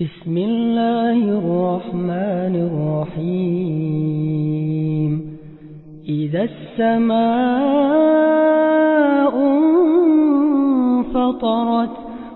بسم الله الرحمن الرحيم إذا السماء انفطرت